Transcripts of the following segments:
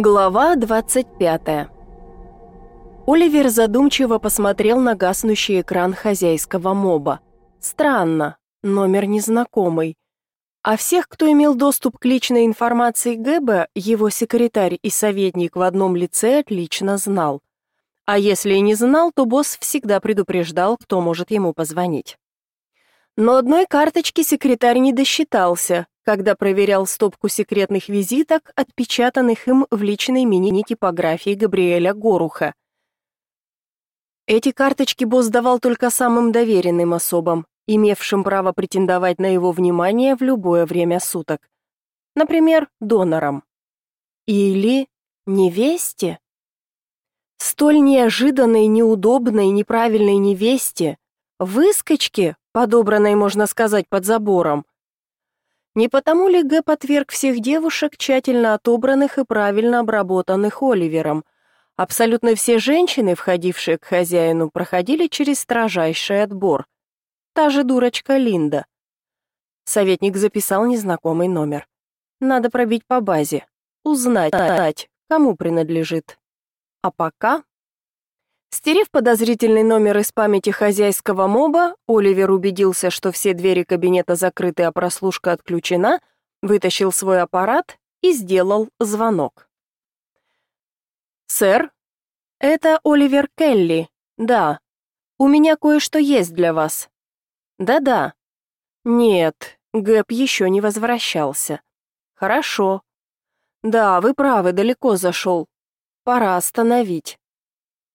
Глава 25 Оливер задумчиво посмотрел на гаснущий экран хозяйского моба. Странно, номер незнакомый. А всех, кто имел доступ к личной информации Гэба, его секретарь и советник в одном лице отлично знал. А если и не знал, то босс всегда предупреждал, кто может ему позвонить. Но одной карточки секретарь не досчитался, когда проверял стопку секретных визиток, отпечатанных им в личной мини-типографии Габриэля Горуха. Эти карточки босс давал только самым доверенным особам, имевшим право претендовать на его внимание в любое время суток. Например, донорам. Или невесте. Столь неожиданной, неудобной, неправильной невесте, выскочке, подобранной, можно сказать, под забором, не потому ли Г подверг всех девушек, тщательно отобранных и правильно обработанных Оливером? Абсолютно все женщины, входившие к хозяину, проходили через строжайший отбор. Та же дурочка Линда. Советник записал незнакомый номер. Надо пробить по базе. Узнать, кому принадлежит. А пока Стерев подозрительный номер из памяти хозяйского моба, Оливер убедился, что все двери кабинета закрыты, а прослушка отключена, вытащил свой аппарат и сделал звонок. «Сэр, это Оливер Келли. Да. У меня кое-что есть для вас. Да-да. Нет, Гэп еще не возвращался. Хорошо. Да, вы правы, далеко зашел. Пора остановить.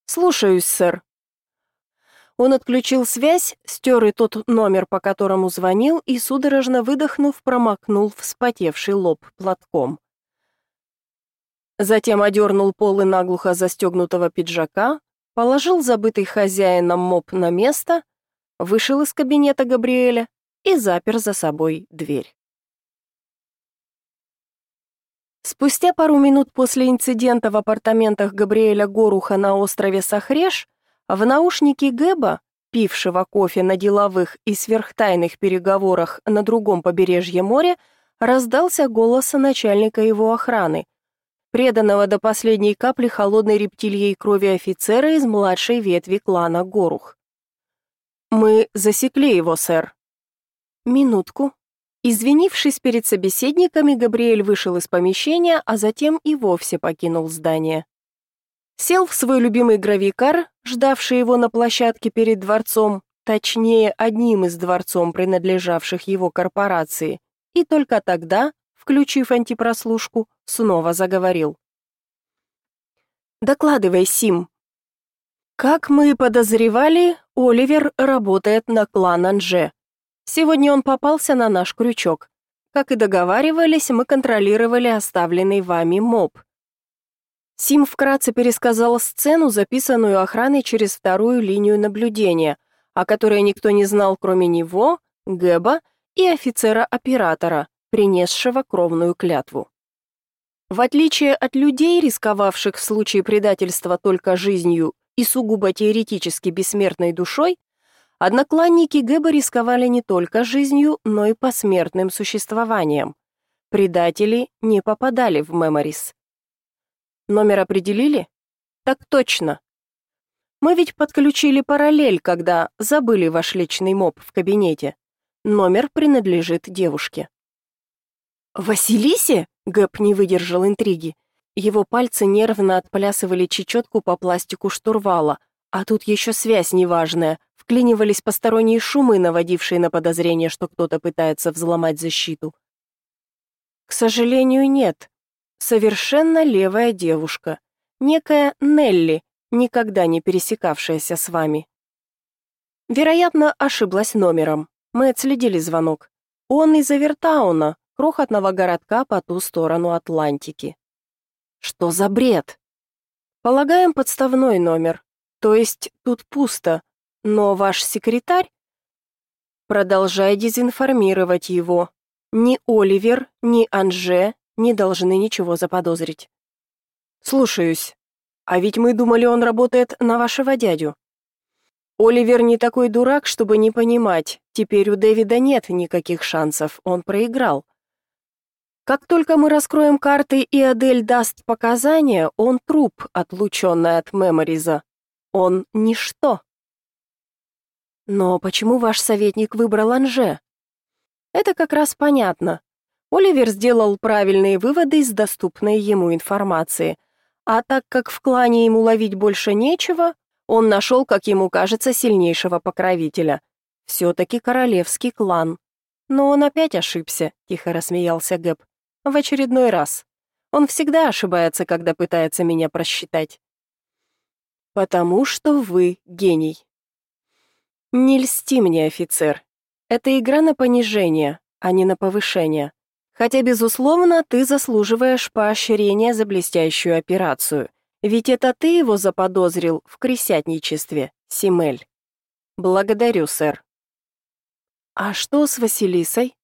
Слушаюсь, сэр. Он отключил связь, стер и тот номер, по которому звонил, и, судорожно выдохнув, промокнул вспотевший лоб платком. Затем одернул полы наглухо застегнутого пиджака, положил забытый хозяином моп на место, вышел из кабинета Габриэля и запер за собой дверь. Спустя пару минут после инцидента в апартаментах Габриэля Горуха на острове Сахреш, в наушники Гэба, пившего кофе на деловых и сверхтайных переговорах на другом побережье моря, раздался голос начальника его охраны, преданного до последней капли холодной рептильей крови офицера из младшей ветви клана Горух. «Мы засекли его, сэр». «Минутку», Извинившись перед собеседниками, Габриэль вышел из помещения, а затем и вовсе покинул здание. Сел в свой любимый гравикар, ждавший его на площадке перед дворцом, точнее, одним из дворцом принадлежавших его корпорации, и только тогда, включив антипрослушку, снова заговорил. «Докладывай, Сим». «Как мы подозревали, Оливер работает на клан Анже», Сегодня он попался на наш крючок. Как и договаривались, мы контролировали оставленный вами моб. Сим вкратце пересказала сцену, записанную охраной через вторую линию наблюдения, о которой никто не знал, кроме него, Гэба и офицера-оператора, принесшего кровную клятву. В отличие от людей, рисковавших в случае предательства только жизнью и сугубо теоретически бессмертной душой, Однокланники Гэба рисковали не только жизнью, но и посмертным существованием. Предатели не попадали в меморис. Номер определили? Так точно. Мы ведь подключили параллель, когда забыли ваш личный моб в кабинете. Номер принадлежит девушке. «Василисе?» — Гэб не выдержал интриги. Его пальцы нервно отплясывали чечетку по пластику штурвала — а тут еще связь неважная. Вклинивались посторонние шумы, наводившие на подозрение, что кто-то пытается взломать защиту. К сожалению, нет. Совершенно левая девушка. Некая Нелли, никогда не пересекавшаяся с вами. Вероятно, ошиблась номером. Мы отследили звонок. Он из Авертауна, крохотного городка по ту сторону Атлантики. Что за бред? Полагаем подставной номер, то есть тут пусто, но ваш секретарь...» «Продолжай дезинформировать его. Ни Оливер, ни Анже не должны ничего заподозрить». «Слушаюсь. А ведь мы думали, он работает на вашего дядю». Оливер не такой дурак, чтобы не понимать. Теперь у Дэвида нет никаких шансов, он проиграл. Как только мы раскроем карты и Адель даст показания, он труп, отлученный от Мемориза. Он ничто. Но почему ваш советник выбрал Анже? Это как раз понятно. Оливер сделал правильные выводы из доступной ему информации. А так как в клане ему ловить больше нечего, он нашел, как ему кажется, сильнейшего покровителя. Все-таки королевский клан. Но он опять ошибся, тихо рассмеялся Гэб. В очередной раз. Он всегда ошибается, когда пытается меня просчитать потому что вы гений. Не льсти мне, офицер. Это игра на понижение, а не на повышение. Хотя, безусловно, ты заслуживаешь поощрения за блестящую операцию. Ведь это ты его заподозрил в кресятничестве, Симель. Благодарю, сэр. А что с Василисой?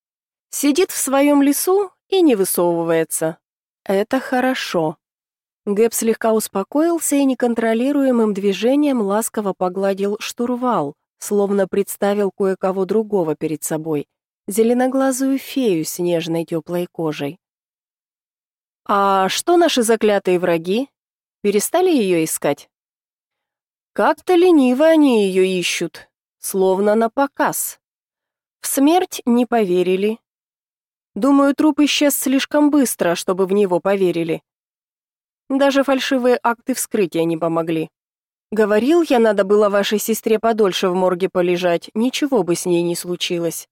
Сидит в своем лесу и не высовывается. Это хорошо. Гэб слегка успокоился и неконтролируемым движением ласково погладил штурвал, словно представил кое-кого другого перед собой, зеленоглазую фею с нежной теплой кожей. «А что наши заклятые враги? Перестали ее искать?» «Как-то лениво они ее ищут, словно на показ. В смерть не поверили. Думаю, труп исчез слишком быстро, чтобы в него поверили. Даже фальшивые акты вскрытия не помогли. Говорил я, надо было вашей сестре подольше в морге полежать, ничего бы с ней не случилось.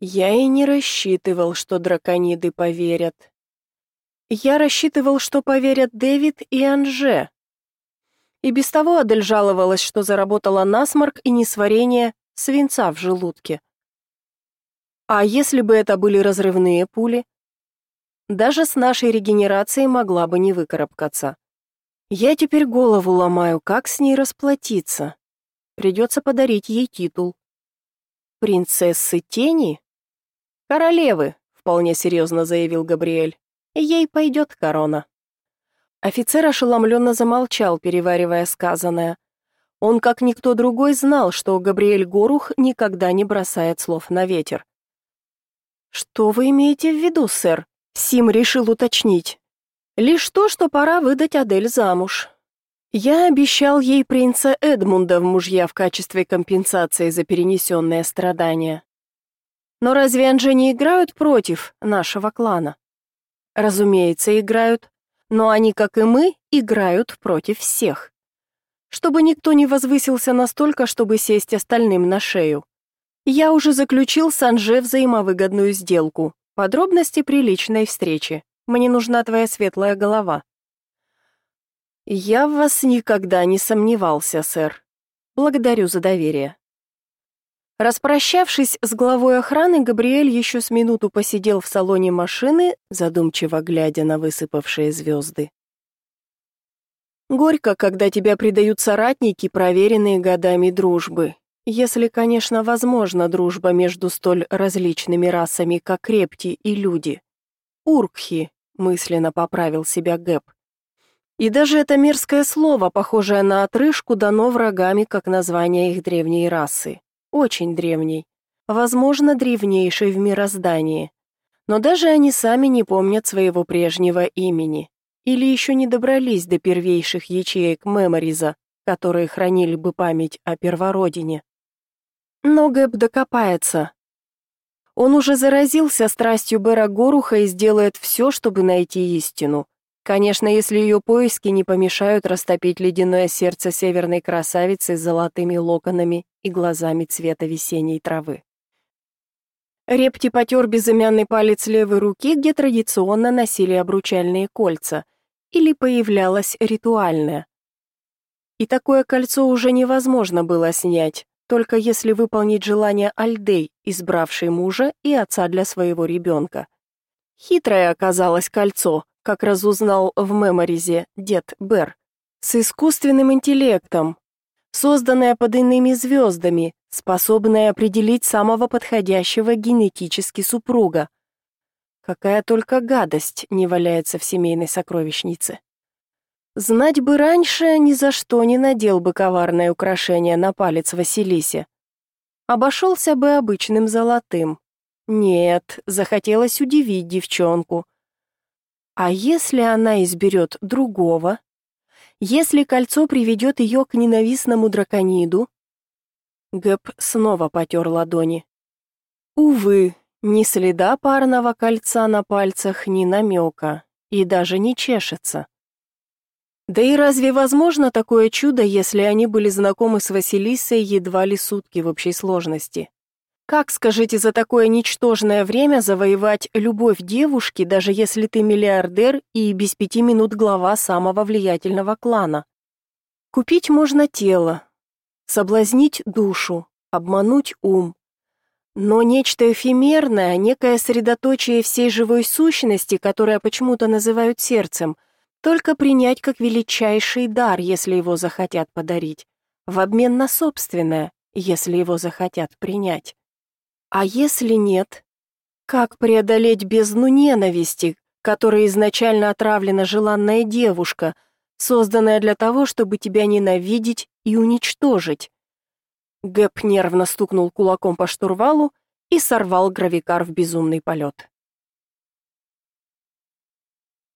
Я и не рассчитывал, что дракониды поверят. Я рассчитывал, что поверят Дэвид и Анже. И без того Адель жаловалась, что заработала насморк и несварение свинца в желудке. А если бы это были разрывные пули? Даже с нашей регенерацией могла бы не выкарабкаться. Я теперь голову ломаю, как с ней расплатиться. Придется подарить ей титул. «Принцессы тени?» «Королевы», — вполне серьезно заявил Габриэль. «Ей пойдет корона». Офицер ошеломленно замолчал, переваривая сказанное. Он, как никто другой, знал, что Габриэль Горух никогда не бросает слов на ветер. «Что вы имеете в виду, сэр?» Сим решил уточнить. Лишь то, что пора выдать Адель замуж. Я обещал ей принца Эдмунда в мужья в качестве компенсации за перенесенное страдание. Но разве Анжи не играют против нашего клана? Разумеется, играют, но они, как и мы, играют против всех. Чтобы никто не возвысился настолько, чтобы сесть остальным на шею. Я уже заключил с Анже взаимовыгодную сделку. Подробности при личной встрече. Мне нужна твоя светлая голова». «Я в вас никогда не сомневался, сэр. Благодарю за доверие». Распрощавшись с главой охраны, Габриэль еще с минуту посидел в салоне машины, задумчиво глядя на высыпавшие звезды. «Горько, когда тебя предают соратники, проверенные годами дружбы, если, конечно, возможна дружба между столь различными расами, как репти и люди. Уркхи, мысленно поправил себя Гэб. И даже это мерзкое слово, похожее на отрыжку, дано врагами как название их древней расы. Очень древней. Возможно, древнейшей в мироздании. Но даже они сами не помнят своего прежнего имени. Или еще не добрались до первейших ячеек Мемориза, которые хранили бы память о первородине многое докопается. Он уже заразился страстью Бера Горуха и сделает все, чтобы найти истину. Конечно, если ее поиски не помешают растопить ледяное сердце северной красавицы с золотыми локонами и глазами цвета весенней травы. Репти потер безымянный палец левой руки, где традиционно носили обручальные кольца, или появлялось ритуальное. И такое кольцо уже невозможно было снять, только если выполнить желание Альдей, избравшей мужа и отца для своего ребенка. Хитрое оказалось кольцо, как разузнал в меморизе дед Бер, с искусственным интеллектом, созданное под иными звездами, способное определить самого подходящего генетически супруга. Какая только гадость не валяется в семейной сокровищнице. Знать бы раньше ни за что не надел бы коварное украшение на палец Василисе. Обошелся бы обычным золотым. Нет, захотелось удивить девчонку. А если она изберет другого? Если кольцо приведет ее к ненавистному дракониду? Гэб снова потер ладони. Увы, ни следа парного кольца на пальцах, ни намека, и даже не чешется. Да и разве возможно такое чудо, если они были знакомы с Василисой едва ли сутки в общей сложности? Как, скажите, за такое ничтожное время завоевать любовь девушки, даже если ты миллиардер и без пяти минут глава самого влиятельного клана? Купить можно тело, соблазнить душу, обмануть ум. Но нечто эфемерное, некое средоточие всей живой сущности, которое почему-то называют сердцем – только принять как величайший дар, если его захотят подарить, в обмен на собственное, если его захотят принять. А если нет? Как преодолеть бездну ненависти, которой изначально отравлена желанная девушка, созданная для того, чтобы тебя ненавидеть и уничтожить? Гэп нервно стукнул кулаком по штурвалу и сорвал гравикар в безумный полет.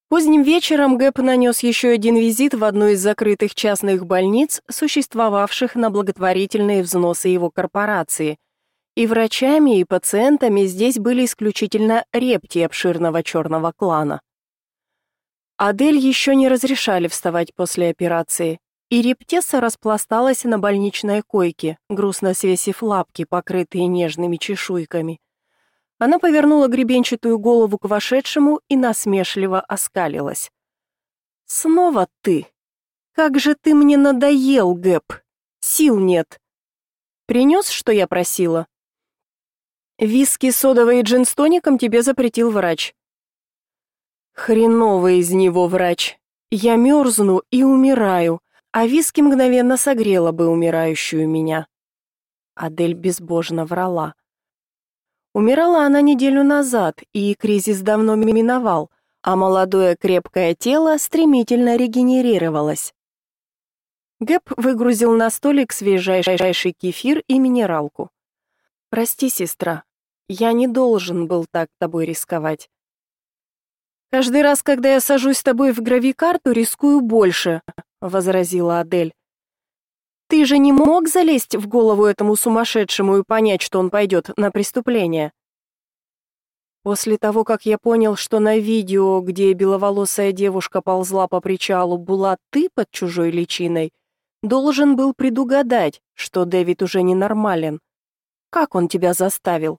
Поздним вечером Гэп нанес еще один визит в одну из закрытых частных больниц, существовавших на благотворительные взносы его корпорации. И врачами, и пациентами здесь были исключительно репти обширного черного клана. Адель еще не разрешали вставать после операции, и рептеса распласталась на больничной койке, грустно свесив лапки, покрытые нежными чешуйками. Она повернула гребенчатую голову к вошедшему и насмешливо оскалилась. «Снова ты! Как же ты мне надоел, Гэп! Сил нет! Принес, что я просила?» «Виски, содовые и джин с тоником тебе запретил врач». «Хреновый из него врач! Я мерзну и умираю, а виски мгновенно согрела бы умирающую меня». Адель безбожно врала. Умирала она неделю назад, и кризис давно миновал, а молодое крепкое тело стремительно регенерировалось. Гэб выгрузил на столик свежайший кефир и минералку. «Прости, сестра, я не должен был так тобой рисковать. Каждый раз, когда я сажусь с тобой в гравикарту, рискую больше», — возразила Адель. Ты же не мог залезть в голову этому сумасшедшему и понять, что он пойдет на преступление. После того, как я понял, что на видео, где беловолосая девушка ползла по причалу, была ты под чужой личиной, должен был предугадать, что Дэвид уже ненормален. Как он тебя заставил?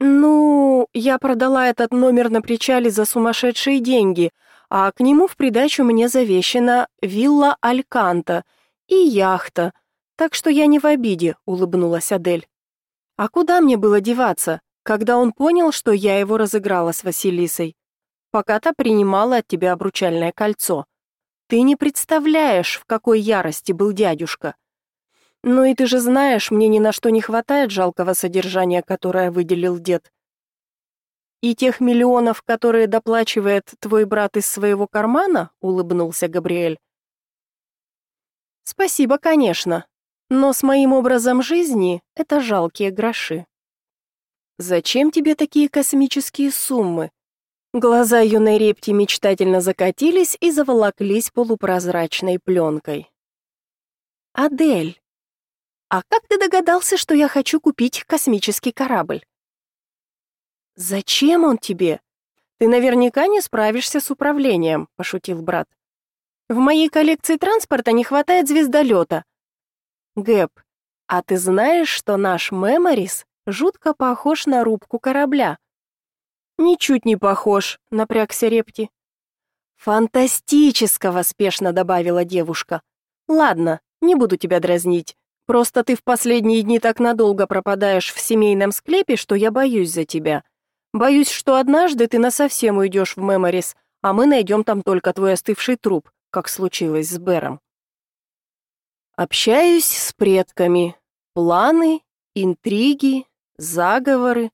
Ну, я продала этот номер на причале за сумасшедшие деньги, а к нему в придачу мне завещена вилла Альканта — и яхта, так что я не в обиде», — улыбнулась Адель. «А куда мне было деваться, когда он понял, что я его разыграла с Василисой? Пока та принимала от тебя обручальное кольцо. Ты не представляешь, в какой ярости был дядюшка. Ну и ты же знаешь, мне ни на что не хватает жалкого содержания, которое выделил дед. И тех миллионов, которые доплачивает твой брат из своего кармана, улыбнулся Габриэль. Спасибо, конечно, но с моим образом жизни это жалкие гроши. Зачем тебе такие космические суммы? Глаза юной Репти мечтательно закатились и заволоклись полупрозрачной пленкой. «Адель, а как ты догадался, что я хочу купить космический корабль?» «Зачем он тебе? Ты наверняка не справишься с управлением», — пошутил брат. В моей коллекции транспорта не хватает звездолета. Гэб, а ты знаешь, что наш Меморис жутко похож на рубку корабля? Ничуть не похож, напрягся Репти. Фантастического! Спешно добавила девушка. Ладно, не буду тебя дразнить. Просто ты в последние дни так надолго пропадаешь в семейном склепе, что я боюсь за тебя. Боюсь, что однажды ты насовсем уйдешь в Меморис, а мы найдем там только твой остывший труп как случилось с Бэром. Общаюсь с предками. Планы, интриги, заговоры.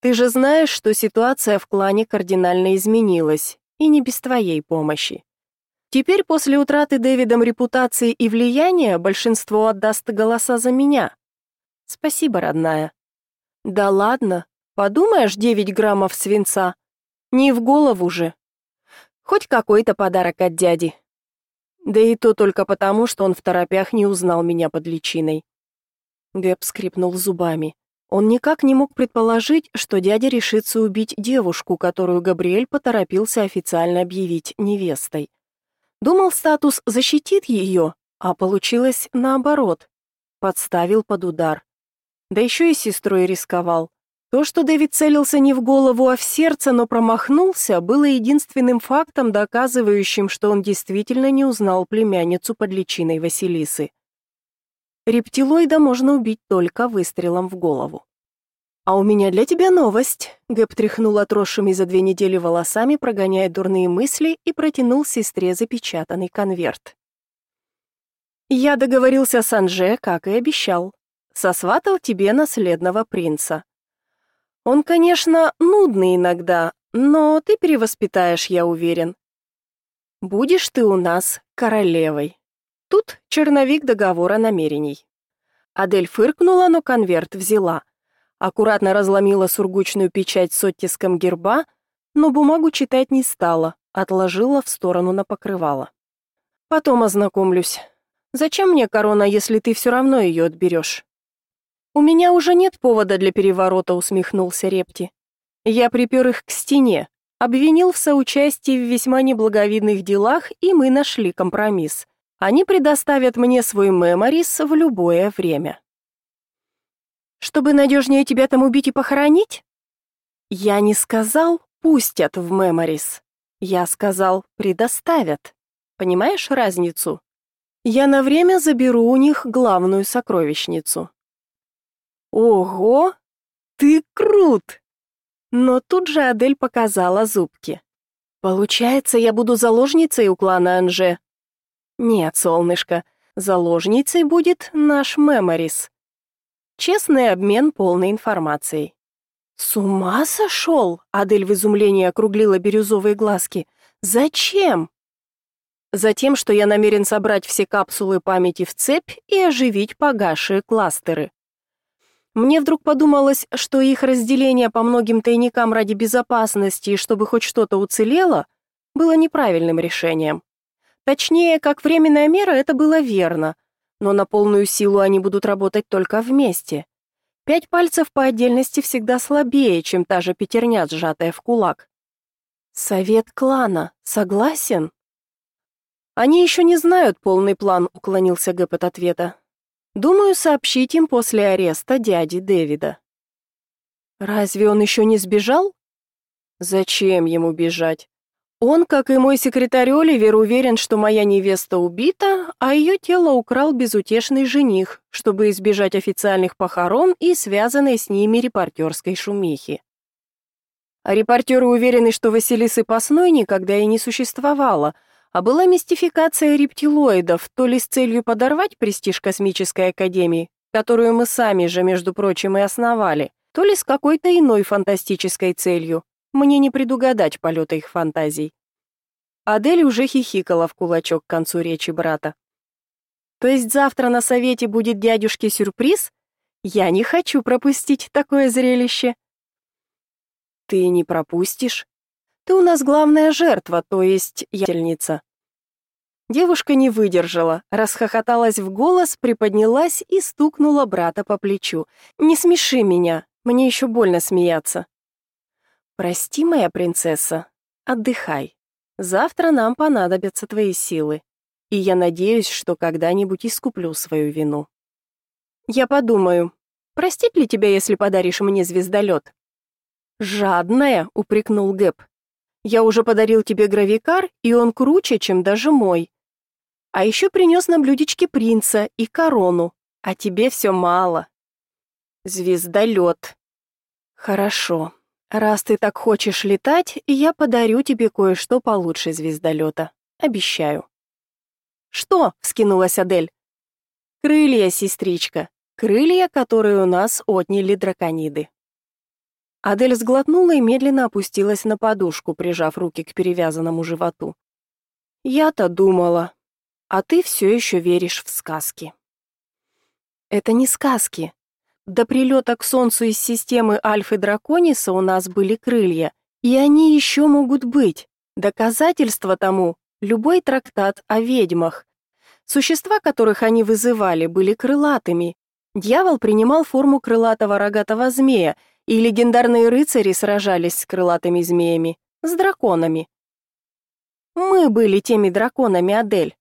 Ты же знаешь, что ситуация в клане кардинально изменилась, и не без твоей помощи. Теперь после утраты Дэвидом репутации и влияния большинство отдаст голоса за меня. Спасибо, родная. Да ладно, подумаешь, девять граммов свинца. Не в голову же, Хоть какой-то подарок от дяди. Да и то только потому, что он в торопях не узнал меня под личиной. Гэб скрипнул зубами. Он никак не мог предположить, что дядя решится убить девушку, которую Габриэль поторопился официально объявить невестой. Думал, статус защитит ее, а получилось наоборот. Подставил под удар. Да еще и сестрой рисковал. То, что Дэвид целился не в голову, а в сердце, но промахнулся, было единственным фактом, доказывающим, что он действительно не узнал племянницу под личиной Василисы. Рептилоида можно убить только выстрелом в голову. «А у меня для тебя новость», — Гэб тряхнул отросшими за две недели волосами, прогоняя дурные мысли, и протянул сестре запечатанный конверт. «Я договорился с Анже, как и обещал. Сосватал тебе наследного принца». Он, конечно, нудный иногда, но ты перевоспитаешь, я уверен. Будешь ты у нас королевой. Тут черновик договора намерений. Адель фыркнула, но конверт взяла. Аккуратно разломила сургучную печать с оттиском герба, но бумагу читать не стала, отложила в сторону на покрывало. Потом ознакомлюсь. Зачем мне корона, если ты все равно ее отберешь? «У меня уже нет повода для переворота», — усмехнулся Репти. «Я припер их к стене, обвинил в соучастии в весьма неблаговидных делах, и мы нашли компромисс. Они предоставят мне свой меморис в любое время». «Чтобы надежнее тебя там убить и похоронить?» «Я не сказал, пустят в меморис. Я сказал, предоставят. Понимаешь разницу?» «Я на время заберу у них главную сокровищницу». Ого! Ты крут! Но тут же Адель показала зубки. Получается, я буду заложницей у клана Анже. Нет, солнышко, заложницей будет наш Меморис. Честный обмен полной информацией. С ума сошел? Адель в изумлении округлила бирюзовые глазки. Зачем? Затем, что я намерен собрать все капсулы памяти в цепь и оживить погашие кластеры. Мне вдруг подумалось, что их разделение по многим тайникам ради безопасности, и чтобы хоть что-то уцелело, было неправильным решением. Точнее, как временная мера это было верно, но на полную силу они будут работать только вместе. Пять пальцев по отдельности всегда слабее, чем та же пятерня, сжатая в кулак. Совет клана. Согласен? Они еще не знают полный план, уклонился Гэп от ответа. Думаю, сообщить им после ареста дяди Дэвида. Разве он еще не сбежал? Зачем ему бежать? Он, как и мой секретарь Оливер, уверен, что моя невеста убита, а ее тело украл безутешный жених, чтобы избежать официальных похорон и связанной с ними репортерской шумихи. А репортеры уверены, что Василисы Пасной никогда и не существовало — а была мистификация рептилоидов, то ли с целью подорвать престиж космической академии, которую мы сами же, между прочим, и основали, то ли с какой-то иной фантастической целью. Мне не предугадать полета их фантазий. Адель уже хихикала в кулачок к концу речи брата. «То есть завтра на совете будет дядюшке сюрприз? Я не хочу пропустить такое зрелище». «Ты не пропустишь?» Ты у нас главная жертва, то есть ятельница». Девушка не выдержала, расхохоталась в голос, приподнялась и стукнула брата по плечу. «Не смеши меня, мне еще больно смеяться». «Прости, моя принцесса, отдыхай. Завтра нам понадобятся твои силы, и я надеюсь, что когда-нибудь искуплю свою вину». «Я подумаю, Простить ли тебя, если подаришь мне звездолет?» «Жадная», — упрекнул Гэб. Я уже подарил тебе гравикар, и он круче, чем даже мой. А еще принес нам блюдечки принца и корону, а тебе все мало. Звездолет. Хорошо. Раз ты так хочешь летать, я подарю тебе кое-что получше звездолета. Обещаю. Что? вскинулась Адель. Крылья, сестричка. Крылья, которые у нас отняли дракониды. Адель сглотнула и медленно опустилась на подушку, прижав руки к перевязанному животу. «Я-то думала. А ты все еще веришь в сказки». «Это не сказки. До прилета к Солнцу из системы Альфы Дракониса у нас были крылья, и они еще могут быть. Доказательство тому — любой трактат о ведьмах. Существа, которых они вызывали, были крылатыми. Дьявол принимал форму крылатого рогатого змея — и легендарные рыцари сражались с крылатыми змеями, с драконами. Мы были теми драконами, Адель.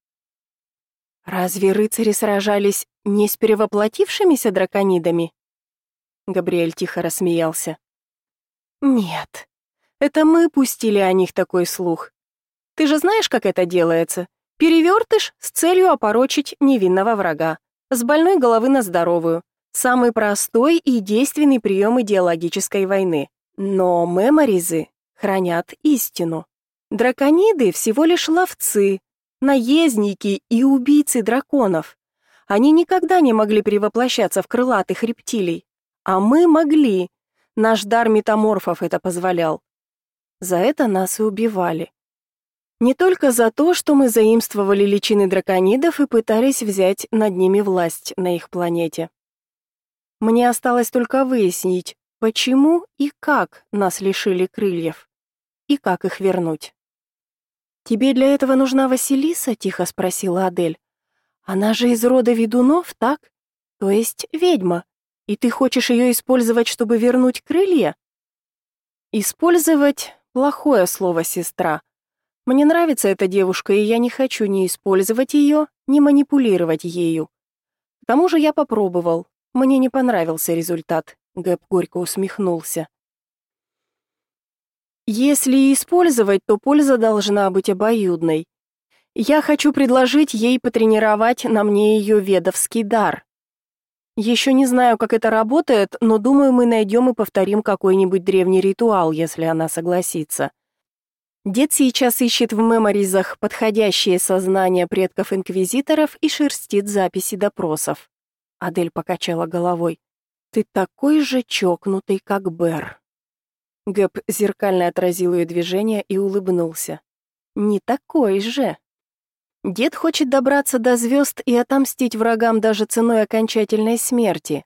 Разве рыцари сражались не с перевоплотившимися драконидами? Габриэль тихо рассмеялся. Нет. Это мы пустили о них такой слух. Ты же знаешь, как это делается? Перевертыш с целью опорочить невинного врага. С больной головы на здоровую. Самый простой и действенный прием идеологической войны. Но меморизы хранят истину. Дракониды всего лишь ловцы, наездники и убийцы драконов. Они никогда не могли превоплощаться в крылатых рептилий. А мы могли. Наш дар метаморфов это позволял. За это нас и убивали. Не только за то, что мы заимствовали личины драконидов и пытались взять над ними власть на их планете. Мне осталось только выяснить, почему и как нас лишили крыльев, и как их вернуть. «Тебе для этого нужна Василиса?» — тихо спросила Адель. «Она же из рода ведунов, так? То есть ведьма. И ты хочешь ее использовать, чтобы вернуть крылья?» «Использовать — плохое слово, сестра. Мне нравится эта девушка, и я не хочу ни использовать ее, ни манипулировать ею. К тому же я попробовал, мне не понравился результат. Гэб горько усмехнулся. Если использовать, то польза должна быть обоюдной. Я хочу предложить ей потренировать на мне ее ведовский дар. Еще не знаю, как это работает, но думаю, мы найдем и повторим какой-нибудь древний ритуал, если она согласится. Дед сейчас ищет в меморизах подходящее сознание предков инквизиторов и шерстит записи допросов. Адель покачала головой. «Ты такой же чокнутый, как Бер. Гэб зеркально отразил ее движение и улыбнулся. «Не такой же». Дед хочет добраться до звезд и отомстить врагам даже ценой окончательной смерти.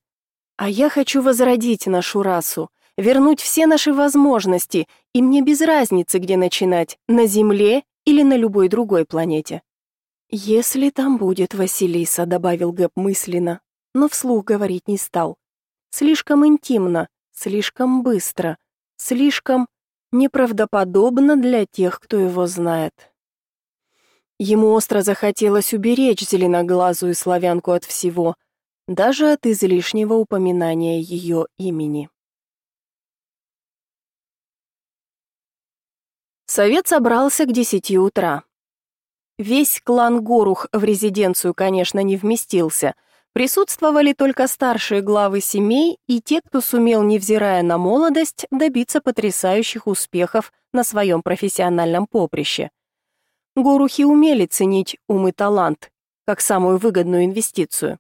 А я хочу возродить нашу расу, вернуть все наши возможности, и мне без разницы, где начинать, на Земле или на любой другой планете. «Если там будет Василиса», — добавил Гэб мысленно, но вслух говорить не стал. Слишком интимно, слишком быстро, слишком неправдоподобно для тех, кто его знает. Ему остро захотелось уберечь зеленоглазую славянку от всего, даже от излишнего упоминания ее имени. Совет собрался к десяти утра. Весь клан Горух в резиденцию, конечно, не вместился — Присутствовали только старшие главы семей и те, кто сумел, невзирая на молодость, добиться потрясающих успехов на своем профессиональном поприще. Горухи умели ценить ум и талант как самую выгодную инвестицию.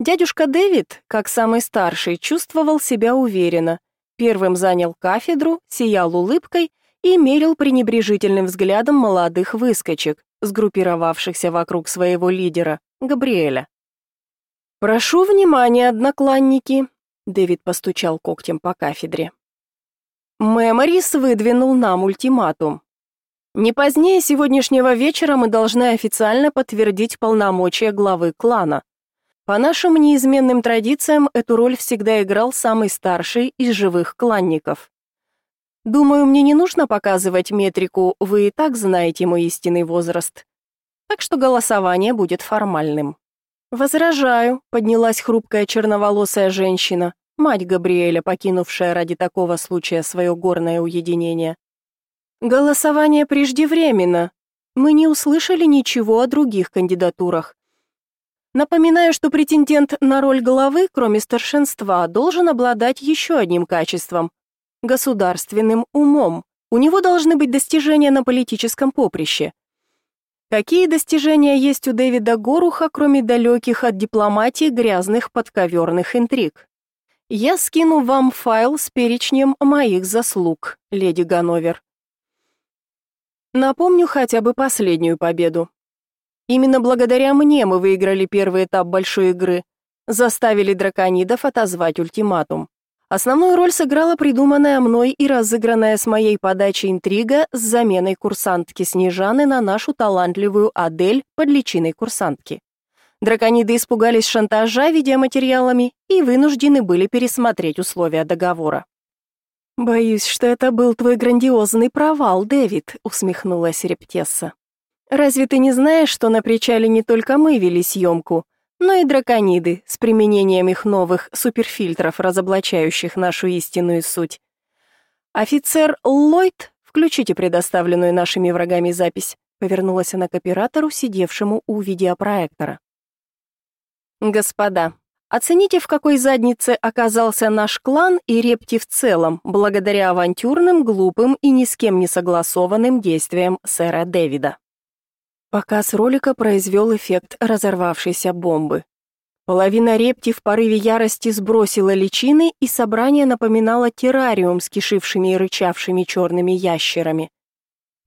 Дядюшка Дэвид, как самый старший, чувствовал себя уверенно. Первым занял кафедру, сиял улыбкой и мерил пренебрежительным взглядом молодых выскочек, сгруппировавшихся вокруг своего лидера, Габриэля. «Прошу внимания, однокланники!» Дэвид постучал когтем по кафедре. Мэморис выдвинул нам ультиматум. «Не позднее сегодняшнего вечера мы должны официально подтвердить полномочия главы клана. По нашим неизменным традициям эту роль всегда играл самый старший из живых кланников. Думаю, мне не нужно показывать метрику, вы и так знаете мой истинный возраст. Так что голосование будет формальным». «Возражаю», — поднялась хрупкая черноволосая женщина, мать Габриэля, покинувшая ради такого случая свое горное уединение. «Голосование преждевременно. Мы не услышали ничего о других кандидатурах. Напоминаю, что претендент на роль главы, кроме старшинства, должен обладать еще одним качеством — государственным умом. У него должны быть достижения на политическом поприще — Какие достижения есть у Дэвида Горуха, кроме далеких от дипломатии грязных подковерных интриг? Я скину вам файл с перечнем моих заслуг, леди Гановер. Напомню хотя бы последнюю победу. Именно благодаря мне мы выиграли первый этап большой игры, заставили драконидов отозвать ультиматум. Основную роль сыграла придуманная мной и разыгранная с моей подачи интрига с заменой курсантки Снежаны на нашу талантливую Адель под личиной курсантки. Дракониды испугались шантажа видеоматериалами и вынуждены были пересмотреть условия договора. «Боюсь, что это был твой грандиозный провал, Дэвид», — усмехнулась Рептесса. «Разве ты не знаешь, что на причале не только мы вели съемку?» но и дракониды с применением их новых суперфильтров, разоблачающих нашу истинную суть. Офицер Ллойд, включите предоставленную нашими врагами запись, повернулась она к оператору, сидевшему у видеопроектора. Господа, оцените, в какой заднице оказался наш клан и репти в целом, благодаря авантюрным, глупым и ни с кем не согласованным действиям сэра Дэвида. Показ ролика произвел эффект разорвавшейся бомбы. Половина репти в порыве ярости сбросила личины, и собрание напоминало террариум с кишившими и рычавшими черными ящерами.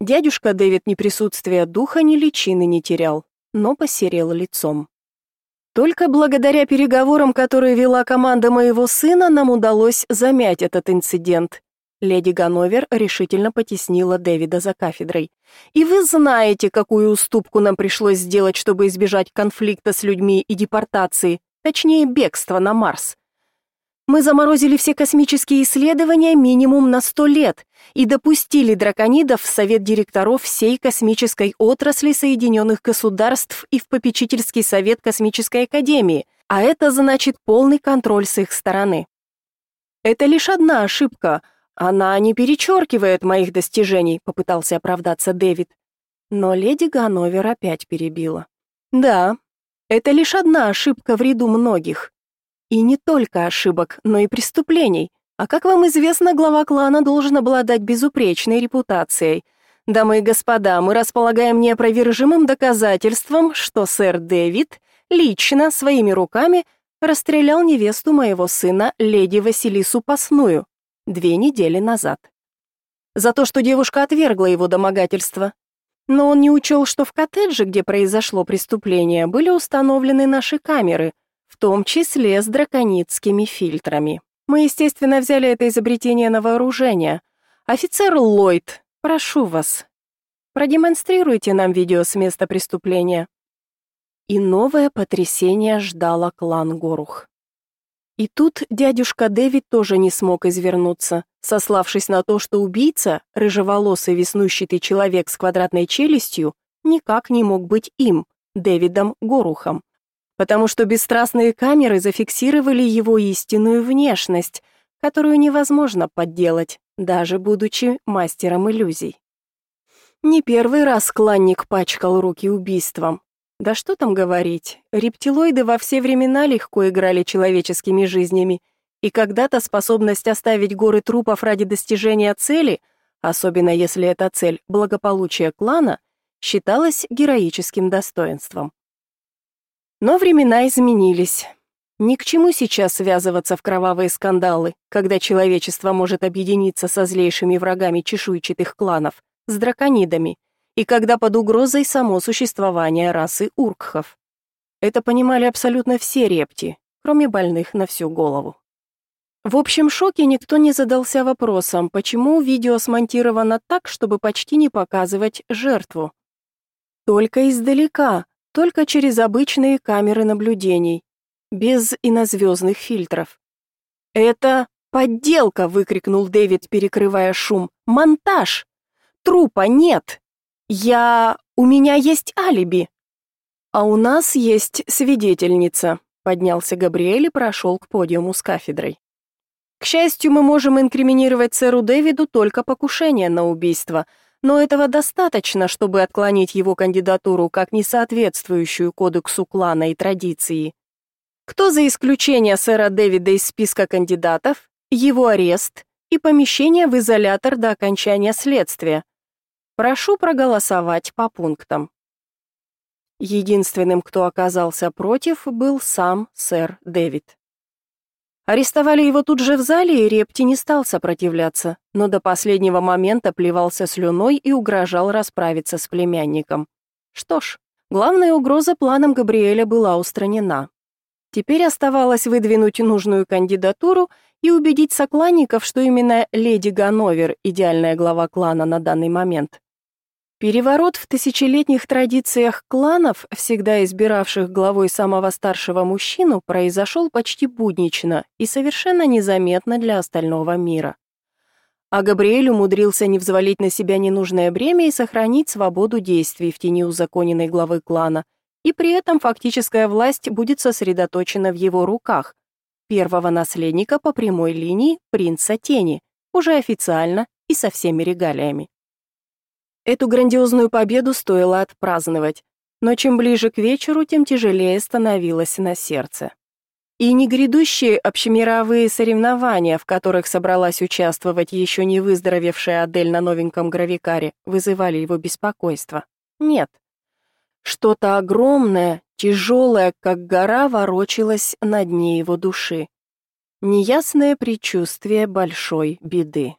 Дядюшка Дэвид ни присутствия духа, ни личины не терял, но посерел лицом. Только благодаря переговорам, которые вела команда моего сына, нам удалось замять этот инцидент. Леди Гановер решительно потеснила Дэвида за кафедрой. «И вы знаете, какую уступку нам пришлось сделать, чтобы избежать конфликта с людьми и депортации, точнее, бегства на Марс. Мы заморозили все космические исследования минимум на сто лет и допустили драконидов в совет директоров всей космической отрасли Соединенных Государств и в попечительский совет Космической Академии, а это значит полный контроль с их стороны. Это лишь одна ошибка — а «Она не перечеркивает моих достижений», — попытался оправдаться Дэвид. Но леди Гановер опять перебила. «Да, это лишь одна ошибка в ряду многих. И не только ошибок, но и преступлений. А как вам известно, глава клана должен обладать безупречной репутацией. Дамы и господа, мы располагаем неопровержимым доказательством, что сэр Дэвид лично, своими руками, расстрелял невесту моего сына, леди Василису Пасную две недели назад. За то, что девушка отвергла его домогательство. Но он не учел, что в коттедже, где произошло преступление, были установлены наши камеры, в том числе с драконитскими фильтрами. Мы, естественно, взяли это изобретение на вооружение. Офицер Ллойд, прошу вас, продемонстрируйте нам видео с места преступления. И новое потрясение ждало клан Горух. И тут дядюшка Дэвид тоже не смог извернуться, сославшись на то, что убийца, рыжеволосый веснущатый человек с квадратной челюстью, никак не мог быть им, Дэвидом Горухом, потому что бесстрастные камеры зафиксировали его истинную внешность, которую невозможно подделать, даже будучи мастером иллюзий. Не первый раз кланник пачкал руки убийством, да что там говорить, рептилоиды во все времена легко играли человеческими жизнями, и когда-то способность оставить горы трупов ради достижения цели, особенно если эта цель – благополучие клана, считалась героическим достоинством. Но времена изменились. Ни к чему сейчас связываться в кровавые скандалы, когда человечество может объединиться со злейшими врагами чешуйчатых кланов, с драконидами – и когда под угрозой само существование расы уркхов. Это понимали абсолютно все репти, кроме больных на всю голову. В общем шоке никто не задался вопросом, почему видео смонтировано так, чтобы почти не показывать жертву. Только издалека, только через обычные камеры наблюдений, без инозвездных фильтров. «Это подделка!» — выкрикнул Дэвид, перекрывая шум. «Монтаж! Трупа нет!» Я... у меня есть алиби. А у нас есть свидетельница. Поднялся Габриэль и прошел к подиуму с кафедрой. К счастью, мы можем инкриминировать сэру Дэвиду только покушение на убийство, но этого достаточно, чтобы отклонить его кандидатуру как несоответствующую кодексу клана и традиции. Кто за исключение сэра Дэвида из списка кандидатов, его арест и помещение в изолятор до окончания следствия, Прошу проголосовать по пунктам. Единственным, кто оказался против, был сам сэр Дэвид. Арестовали его тут же в зале, и Репти не стал сопротивляться, но до последнего момента плевался слюной и угрожал расправиться с племянником. Что ж, главная угроза планом Габриэля была устранена. Теперь оставалось выдвинуть нужную кандидатуру и убедить сокланников, что именно леди Гановер – идеальная глава клана на данный момент. Переворот в тысячелетних традициях кланов, всегда избиравших главой самого старшего мужчину, произошел почти буднично и совершенно незаметно для остального мира. А Габриэль умудрился не взвалить на себя ненужное бремя и сохранить свободу действий в тени узаконенной главы клана, и при этом фактическая власть будет сосредоточена в его руках, первого наследника по прямой линии принца Тени, уже официально и со всеми регалиями. Эту грандиозную победу стоило отпраздновать, но чем ближе к вечеру, тем тяжелее становилось на сердце. И не грядущие общемировые соревнования, в которых собралась участвовать еще не выздоровевшая Адель на новеньком гравикаре, вызывали его беспокойство. Нет. Что-то огромное, тяжелое, как гора, ворочалось на дне его души. Неясное предчувствие большой беды.